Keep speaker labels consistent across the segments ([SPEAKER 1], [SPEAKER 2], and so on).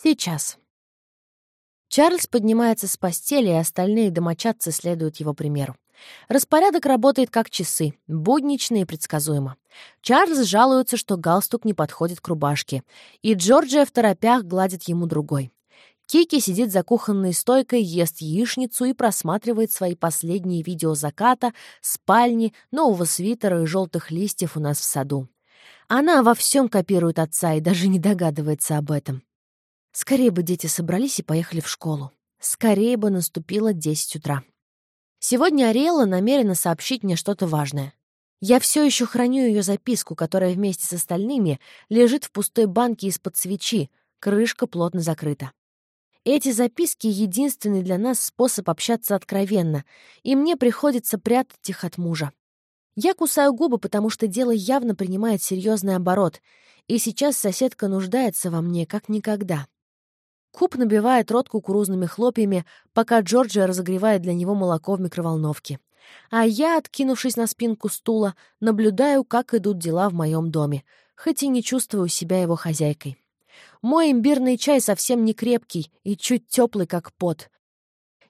[SPEAKER 1] Сейчас. Чарльз поднимается с постели, и остальные домочадцы следуют его примеру. Распорядок работает как часы, буднично и предсказуемо. Чарльз жалуется, что галстук не подходит к рубашке, и Джорджия в торопях гладит ему другой. Кики сидит за кухонной стойкой, ест яичницу и просматривает свои последние видео заката, спальни, нового свитера и желтых листьев у нас в саду. Она во всем копирует отца и даже не догадывается об этом. Скорее бы дети собрались и поехали в школу. Скорее бы наступило 10 утра. Сегодня Ариэла намерена сообщить мне что-то важное. Я все еще храню ее записку, которая вместе с остальными лежит в пустой банке из-под свечи, крышка плотно закрыта. Эти записки — единственный для нас способ общаться откровенно, и мне приходится прятать их от мужа. Я кусаю губы, потому что дело явно принимает серьезный оборот, и сейчас соседка нуждается во мне как никогда. Куб набивает рот кукурузными хлопьями, пока Джорджия разогревает для него молоко в микроволновке. А я, откинувшись на спинку стула, наблюдаю, как идут дела в моем доме, хоть и не чувствую себя его хозяйкой. Мой имбирный чай совсем не крепкий и чуть теплый, как пот.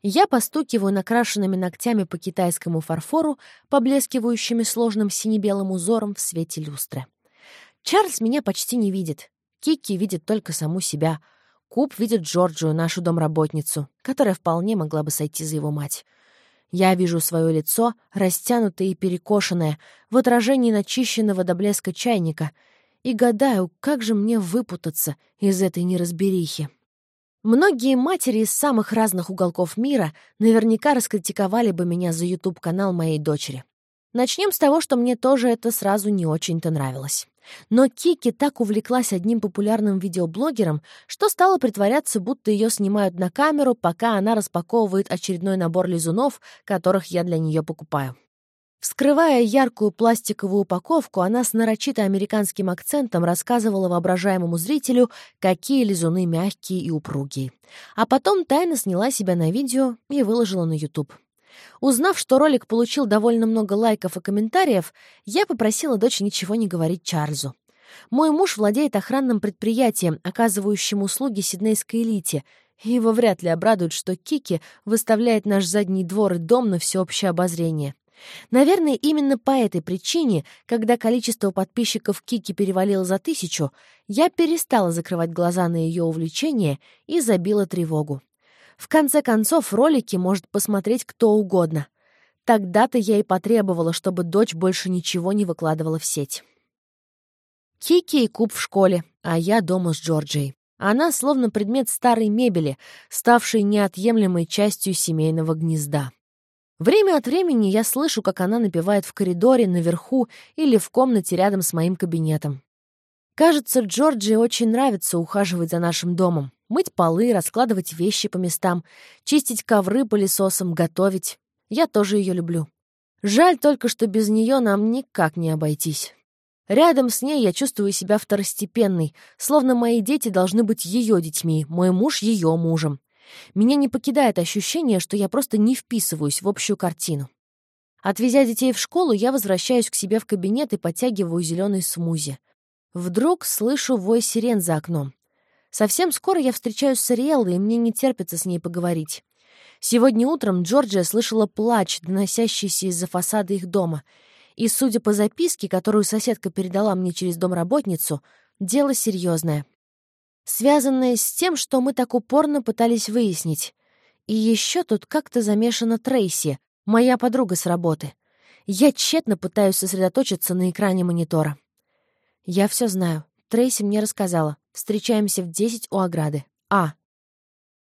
[SPEAKER 1] Я постукиваю накрашенными ногтями по китайскому фарфору, поблескивающими сложным сине-белым узором в свете люстры. Чарльз меня почти не видит. Кики видит только саму себя — Куб видит Джорджию, нашу домработницу, которая вполне могла бы сойти за его мать. Я вижу свое лицо, растянутое и перекошенное, в отражении начищенного до блеска чайника, и гадаю, как же мне выпутаться из этой неразберихи. Многие матери из самых разных уголков мира наверняка раскритиковали бы меня за YouTube-канал моей дочери. Начнем с того, что мне тоже это сразу не очень-то нравилось. Но Кики так увлеклась одним популярным видеоблогером, что стала притворяться, будто ее снимают на камеру, пока она распаковывает очередной набор лизунов, которых я для нее покупаю. Вскрывая яркую пластиковую упаковку, она с нарочито американским акцентом рассказывала воображаемому зрителю, какие лизуны мягкие и упругие. А потом тайно сняла себя на видео и выложила на YouTube. Узнав, что ролик получил довольно много лайков и комментариев, я попросила дочь ничего не говорить Чарльзу. Мой муж владеет охранным предприятием, оказывающим услуги сиднейской элите, и его вряд ли обрадует, что Кики выставляет наш задний двор и дом на всеобщее обозрение. Наверное, именно по этой причине, когда количество подписчиков Кики перевалило за тысячу, я перестала закрывать глаза на ее увлечение и забила тревогу. В конце концов, ролики может посмотреть кто угодно. Тогда-то я и потребовала, чтобы дочь больше ничего не выкладывала в сеть. Кики и Куб в школе, а я дома с Джорджией. Она словно предмет старой мебели, ставшей неотъемлемой частью семейного гнезда. Время от времени я слышу, как она напевает в коридоре, наверху или в комнате рядом с моим кабинетом. Кажется, Джорджии очень нравится ухаживать за нашим домом. Мыть полы, раскладывать вещи по местам, чистить ковры пылесосом, готовить. Я тоже ее люблю. Жаль только, что без нее нам никак не обойтись. Рядом с ней я чувствую себя второстепенной, словно мои дети должны быть ее детьми, мой муж — ее мужем. Меня не покидает ощущение, что я просто не вписываюсь в общую картину. Отвезя детей в школу, я возвращаюсь к себе в кабинет и подтягиваю зеленый смузи. Вдруг слышу вой сирен за окном. Совсем скоро я встречаюсь с Ариэллой, и мне не терпится с ней поговорить. Сегодня утром Джорджия слышала плач, доносящийся из-за фасада их дома. И, судя по записке, которую соседка передала мне через домработницу, дело серьезное. Связанное с тем, что мы так упорно пытались выяснить. И еще тут как-то замешана Трейси, моя подруга с работы. Я тщетно пытаюсь сосредоточиться на экране монитора. Я все знаю. Трейси мне рассказала. Встречаемся в десять у ограды. А.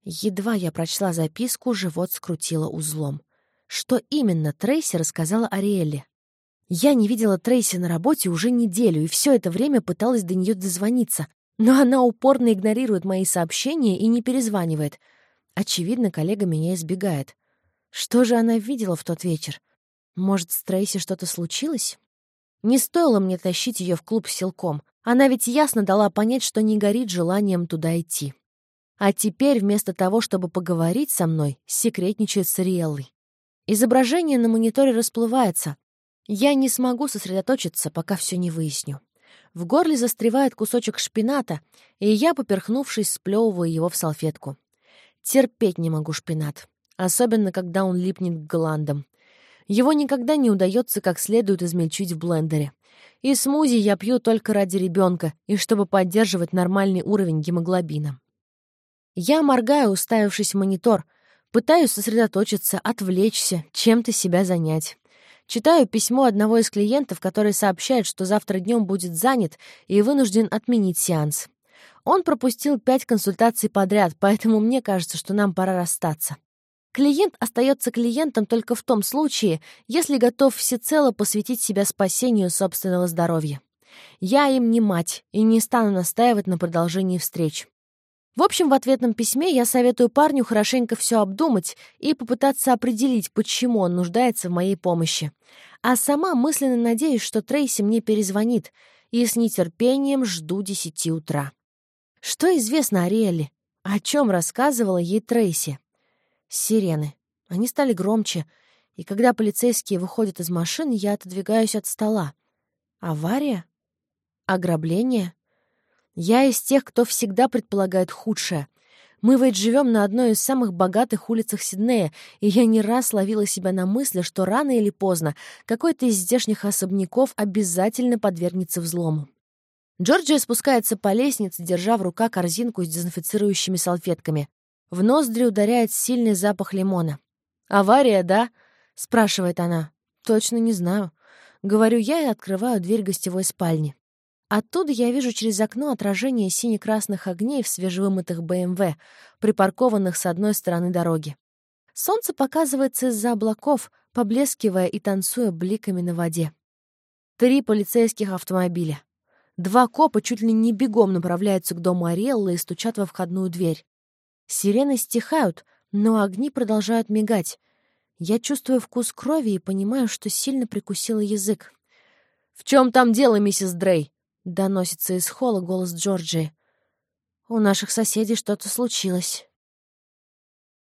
[SPEAKER 1] Едва я прочла записку, живот скрутило узлом. Что именно Трейси рассказала Ариэле? Я не видела Трейси на работе уже неделю, и все это время пыталась до нее дозвониться. Но она упорно игнорирует мои сообщения и не перезванивает. Очевидно, коллега меня избегает. Что же она видела в тот вечер? Может, с Трейси что-то случилось? Не стоило мне тащить ее в клуб силком. Она ведь ясно дала понять, что не горит желанием туда идти. А теперь, вместо того, чтобы поговорить со мной, секретничает с Риэллой. Изображение на мониторе расплывается. Я не смогу сосредоточиться, пока все не выясню. В горле застревает кусочек шпината, и я, поперхнувшись, сплевываю его в салфетку. Терпеть не могу шпинат, особенно когда он липнет к гландам. Его никогда не удается как следует измельчить в блендере. И смузи я пью только ради ребенка и чтобы поддерживать нормальный уровень гемоглобина. Я моргаю, уставившись в монитор, пытаюсь сосредоточиться, отвлечься, чем-то себя занять. Читаю письмо одного из клиентов, который сообщает, что завтра днем будет занят и вынужден отменить сеанс. Он пропустил пять консультаций подряд, поэтому мне кажется, что нам пора расстаться. Клиент остается клиентом только в том случае, если готов всецело посвятить себя спасению собственного здоровья. Я им не мать и не стану настаивать на продолжении встреч. В общем, в ответном письме я советую парню хорошенько все обдумать и попытаться определить, почему он нуждается в моей помощи. А сама мысленно надеюсь, что Трейси мне перезвонит, и с нетерпением жду десяти утра. Что известно о Риэле? О чем рассказывала ей Трейси? Сирены. Они стали громче, и когда полицейские выходят из машины, я отодвигаюсь от стола. Авария? Ограбление? Я из тех, кто всегда предполагает худшее. Мы ведь живем на одной из самых богатых улицах Сиднея, и я не раз ловила себя на мысли, что рано или поздно какой-то из здешних особняков обязательно подвергнется взлому. Джорджия спускается по лестнице, держа в руках корзинку с дезинфицирующими салфетками. В ноздри ударяет сильный запах лимона. «Авария, да?» — спрашивает она. «Точно не знаю». Говорю я и открываю дверь гостевой спальни. Оттуда я вижу через окно отражение сине-красных огней в свежевымытых БМВ, припаркованных с одной стороны дороги. Солнце показывается из-за облаков, поблескивая и танцуя бликами на воде. Три полицейских автомобиля. Два копа чуть ли не бегом направляются к дому Ариэллы и стучат во входную дверь. Сирены стихают, но огни продолжают мигать. Я чувствую вкус крови и понимаю, что сильно прикусила язык. «В чем там дело, миссис Дрей?» — доносится из холла голос Джорджии. «У наших соседей что-то случилось».